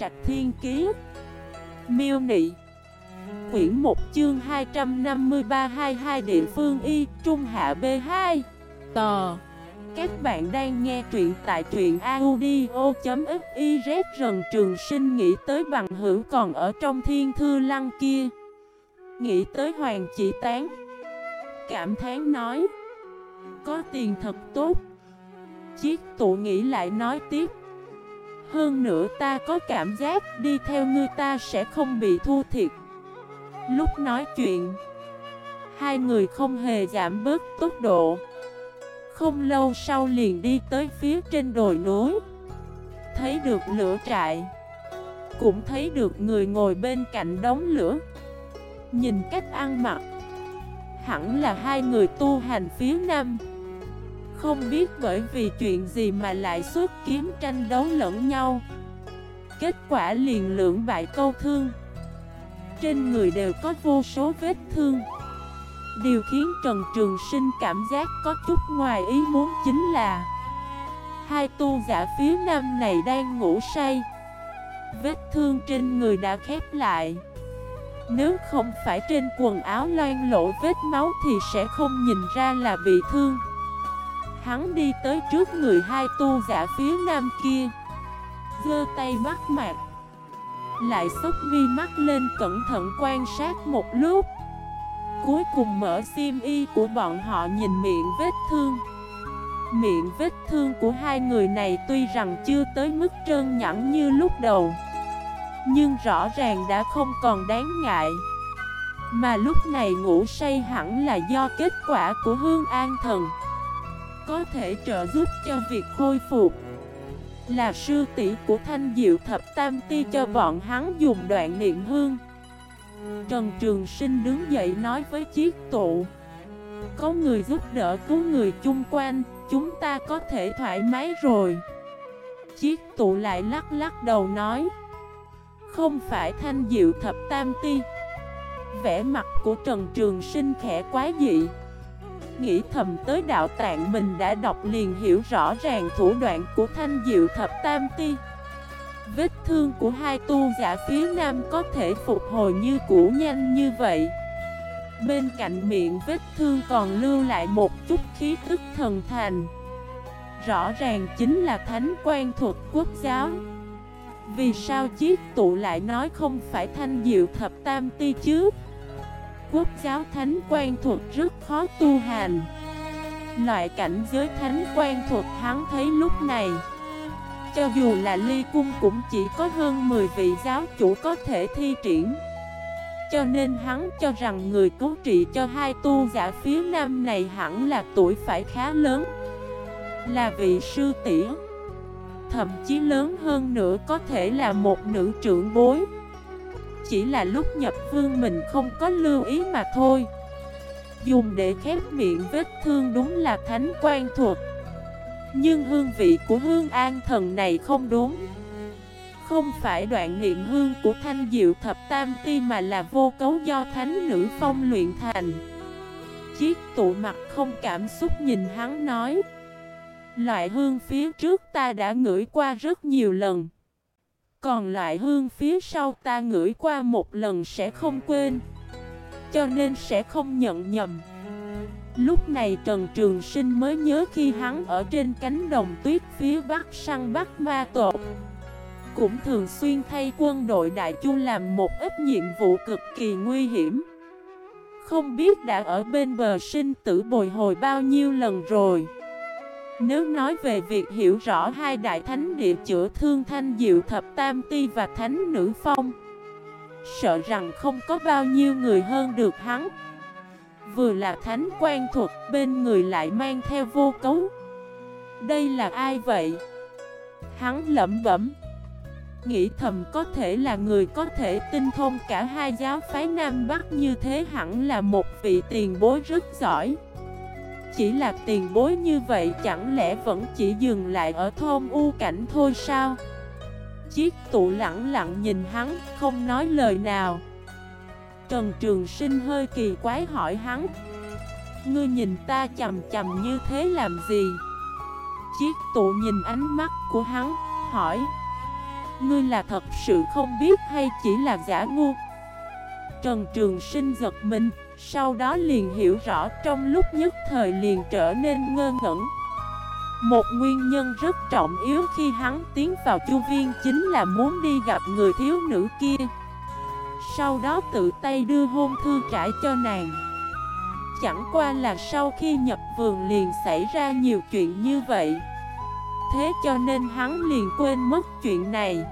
Trạch Thiên Kiế Miêu Nị. Quyển 1 chương 253-22 Địa phương Y, Trung Hạ B2 Tò. Các bạn đang nghe truyện tại truyện audio.xyz Rần Trường Sinh nghĩ tới bằng hữu còn ở trong thiên thư lăng kia. Nghĩ tới Hoàng Chỉ Tán. Cảm thán nói, Có tiền thật tốt. Chiếc tụ nghĩ lại nói tiếp hơn nữa ta có cảm giác đi theo ngươi ta sẽ không bị thua thiệt. Lúc nói chuyện, Hai người không hề giảm bớt tốc độ. Không lâu sau liền đi tới phía trên đồi núi. Thấy được lửa trại, Cũng thấy được người ngồi bên cạnh đống lửa. Nhìn cách ăn mặc, Hẳn là hai người tu hành phía nam. Không biết bởi vì chuyện gì mà lại xuất kiếm tranh đấu lẫn nhau. Kết quả liền lưỡng bại câu thương. Trên người đều có vô số vết thương. Điều khiến Trần Trường Sinh cảm giác có chút ngoài ý muốn chính là Hai tu giả phía nam này đang ngủ say. Vết thương trên người đã khép lại. Nếu không phải trên quần áo loan lộ vết máu thì sẽ không nhìn ra là bị thương. Hắn đi tới trước người hai tu giả phía nam kia. Gơ tay bắt mặt Lại sốc mi mắt lên cẩn thận quan sát một lúc. Cuối cùng mở sim y của bọn họ nhìn miệng vết thương. Miệng vết thương của hai người này tuy rằng chưa tới mức trơn nhẵn như lúc đầu, Nhưng rõ ràng đã không còn đáng ngại. Mà lúc này ngủ say hẳn là do kết quả của hương an thần. Có thể trợ giúp cho việc khôi phục. Là sư tỷ của thanh diệu thập tam ti cho bọn hắn dùng đoạn niệm hương. Trần Trường Sinh đứng dậy nói với chiếc tụ, Có người giúp đỡ cứu người chung quanh, Chúng ta có thể thoải mái rồi. Chiếc tụ lại lắc lắc đầu nói, Không phải thanh diệu thập tam ti. Vẽ mặt của Trần Trường Sinh khẽ quá dị. Nghĩ thầm tới đạo tạng mình đã đọc liền hiểu rõ ràng thủ đoạn của thanh diệu thập tam ti. Vết thương của hai tu giả phía nam có thể phục hồi như cũ nhanh như vậy. Bên cạnh miệng vết thương còn lưu lại một chút khí tức thần thành. Rõ ràng chính là thánh quan thuật quốc giáo. Vì sao chiếc tụ lại nói không phải thanh diệu thập tam ti chứ? Quốc giáo thánh quan thuật rất khó tu hành. Loại cảnh giới thánh quan thuật hắn thấy lúc này, cho dù là ly cung cũng chỉ có hơn 10 vị giáo chủ có thể thi triển. Cho nên hắn cho rằng người cứu trị cho hai tu giả phía nam này hẳn là tuổi phải khá lớn, Là vị sư tỷ, Thậm chí lớn hơn nữa có thể là một nữ trưởng bối. Chỉ là lúc nhập vương mình không có lưu ý mà thôi. Dùng để khép miệng vết thương đúng là thánh quan thuật nhưng hương vị của hương an thần này không đúng. Không phải đoạn niệm hương của thanh diệu thập tam ti mà là vô cấu do thánh nữ phong luyện thành. Chiếc tụ mặt không cảm xúc nhìn hắn nói, Loại hương phía trước ta đã ngửi qua rất nhiều lần. Còn lại hương phía sau ta ngửi qua một lần sẽ không quên. Cho nên sẽ không nhận nhầm. Lúc này Trần Trường Sinh mới nhớ khi hắn ở trên cánh đồng tuyết phía bắc săn bắt ma tột Cũng thường xuyên thay quân đội Đại Chu làm một ít nhiệm vụ cực kỳ nguy hiểm. Không biết đã ở bên bờ sinh tử bồi hồi bao nhiêu lần rồi. Nếu nói về việc hiểu rõ hai đại thánh địa chữa thương thanh diệu thập tam ti và thánh nữ phong, Sợ rằng không có bao nhiêu người hơn được hắn. Vừa là thánh quan thuật bên người lại mang theo vô cấu. Đây là ai vậy? Hắn lẩm bẩm. Nghĩ thầm có thể là người có thể tinh thông cả hai giáo phái Nam Bắc như thế hẳn là một vị tiền bối rất giỏi. Chỉ là tiền bối như vậy chẳng lẽ vẫn chỉ dừng lại ở thôn u cảnh thôi sao? Chiếc tụ lặng lặng nhìn hắn, không nói lời nào. Trần Trường Sinh hơi kỳ quái hỏi hắn. Ngươi nhìn ta chầm chầm như thế làm gì? Chiếc tụ nhìn ánh mắt của hắn, hỏi. Ngươi là thật sự không biết hay chỉ là giả ngu? Trần Trường Sinh giật mình. Sau đó liền hiểu rõ trong lúc nhất thời liền trở nên ngơ ngẩn. Một nguyên nhân rất trọng yếu khi hắn tiến vào chu viên Chính là muốn đi gặp người thiếu nữ kia. Sau đó tự tay đưa hôn thư trải cho nàng. Chẳng qua là sau khi nhập vườn liền xảy ra nhiều chuyện như vậy. Thế cho nên hắn liền quên mất chuyện này.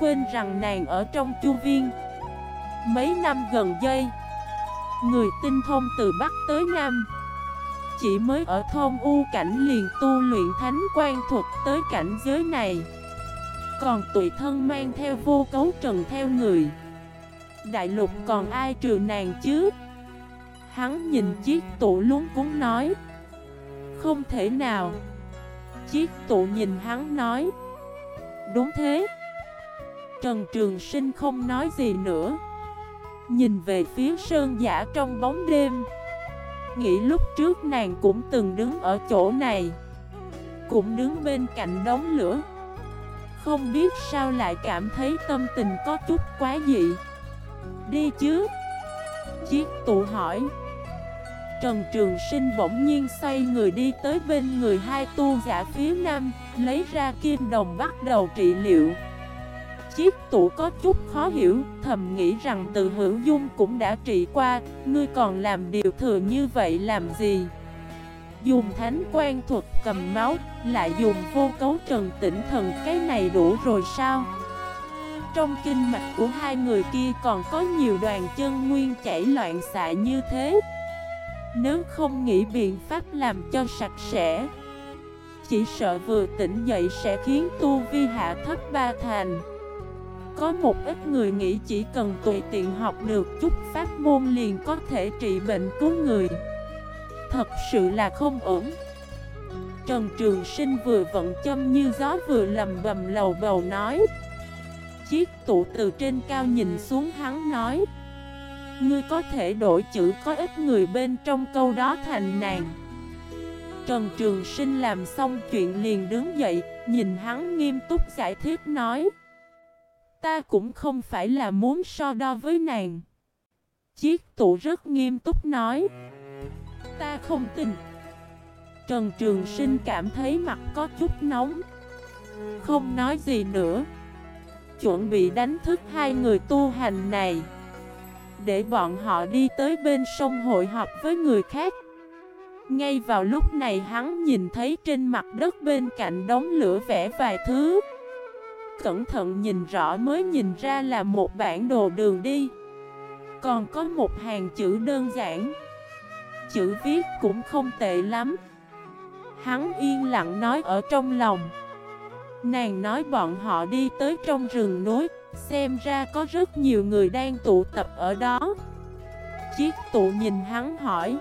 Quên rằng nàng ở trong chu viên. Mấy năm gần đây Người tinh thông từ Bắc tới Nam. Chỉ mới ở thôn U cảnh liền tu luyện thánh quan thuật tới cảnh giới này. Còn tùy thân mang theo vô cấu trần theo người. Đại lục còn ai trừ nàng chứ? Hắn nhìn chiếc tụ luống cũng nói. Không thể nào. Chiếc tụ nhìn hắn nói. Đúng thế. Trần Trường Sinh không nói gì nữa. Nhìn về phía sơn giả trong bóng đêm. Nghĩ lúc trước nàng cũng từng đứng ở chỗ này, Cũng đứng bên cạnh đống lửa. Không biết sao lại cảm thấy tâm tình có chút quá dị. Đi chứ? Chiếc tụ hỏi. Trần Trường Sinh bỗng nhiên xoay người đi tới bên người hai tu giả phía nam, Lấy ra kim đồng bắt đầu trị liệu. Chiếc tủ có chút khó hiểu, Thầm nghĩ rằng từ hữu dung cũng đã trị qua, Ngươi còn làm điều thừa như vậy làm gì? Dùng thánh quan thuật cầm máu, Lại dùng vô cấu trần tĩnh thần, Cái này đủ rồi sao? Trong kinh mạch của hai người kia còn có nhiều đoàn chân nguyên chảy loạn xạ như thế. Nếu không nghĩ biện pháp làm cho sạch sẽ, Chỉ sợ vừa tỉnh dậy sẽ khiến tu vi hạ thấp ba thành. Có một ít người nghĩ chỉ cần tùy tiện học được chút pháp môn liền có thể trị bệnh cứu người. Thật sự là không ổn. Trần Trường Sinh vừa vận châm như gió vừa lầm bầm lầu bầu nói. Chiếc tụ từ trên cao nhìn xuống hắn nói. Ngươi có thể đổi chữ có ít người bên trong câu đó thành nàng. Trần Trường Sinh làm xong chuyện liền đứng dậy, Nhìn hắn nghiêm túc giải thích nói. Ta cũng không phải là muốn so đo với nàng. Chiếc tủ rất nghiêm túc nói. Ta không tin. Trần Trường Sinh cảm thấy mặt có chút nóng. Không nói gì nữa. Chuẩn bị đánh thức hai người tu hành này. Để bọn họ đi tới bên sông hội họp với người khác. Ngay vào lúc này hắn nhìn thấy trên mặt đất bên cạnh đống lửa vẽ vài thứ. Cẩn thận nhìn rõ mới nhìn ra là một bản đồ đường đi. Còn có một hàng chữ đơn giản. Chữ viết cũng không tệ lắm. Hắn yên lặng nói ở trong lòng. Nàng nói bọn họ đi tới trong rừng núi, Xem ra có rất nhiều người đang tụ tập ở đó. Chiếc tụ nhìn hắn hỏi,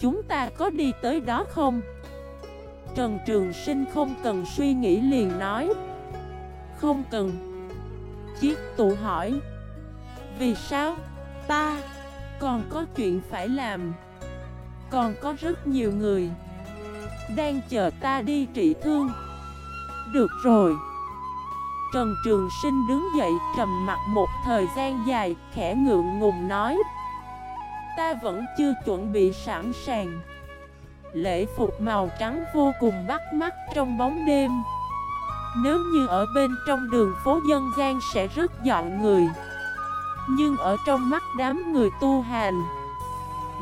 Chúng ta có đi tới đó không? Trần Trường Sinh không cần suy nghĩ liền nói không cần. Chiếc tụ hỏi Vì sao? Ta Còn có chuyện phải làm? Còn có rất nhiều người Đang chờ ta đi trị thương. Được rồi. Trần Trường Sinh đứng dậy trầm mặt một thời gian dài, khẽ ngượng ngùng nói Ta vẫn chưa chuẩn bị sẵn sàng. Lễ phục màu trắng vô cùng bắt mắt trong bóng đêm. Nếu như ở bên trong đường phố dân gian sẽ rất dọn người. Nhưng ở trong mắt đám người tu hành,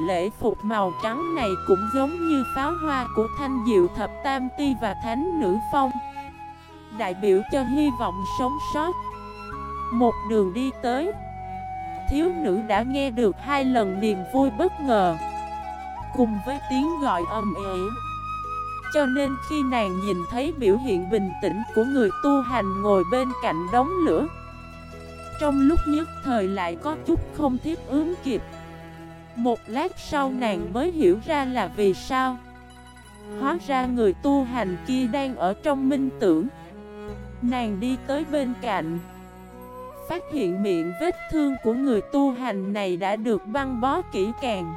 Lễ phục màu trắng này cũng giống như pháo hoa của thanh diệu thập tam ti và thánh nữ phong. Đại biểu cho hy vọng sống sót. Một đường đi tới, Thiếu nữ đã nghe được hai lần niềm vui bất ngờ. Cùng với tiếng gọi ầm ĩ cho nên khi nàng nhìn thấy biểu hiện bình tĩnh của người tu hành ngồi bên cạnh đống lửa, Trong lúc nhất thời lại có chút không thiết ướm kịp. Một lát sau nàng mới hiểu ra là vì sao. Hóa ra người tu hành kia đang ở trong minh tưởng. Nàng đi tới bên cạnh, Phát hiện miệng vết thương của người tu hành này đã được băng bó kỹ càng.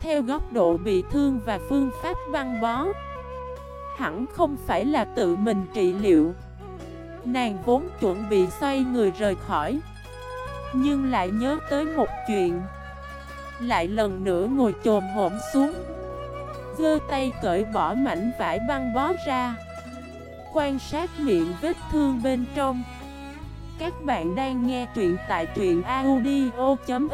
Theo góc độ bị thương và phương pháp băng bó Hẳn không phải là tự mình trị liệu. Nàng vốn chuẩn bị xoay người rời khỏi, Nhưng lại nhớ tới một chuyện. Lại lần nữa ngồi trồm hổm xuống Gơ tay cởi bỏ mảnh vải băng bó ra, Quan sát miệng vết thương bên trong. Các bạn đang nghe truyện tại truyện audio.fif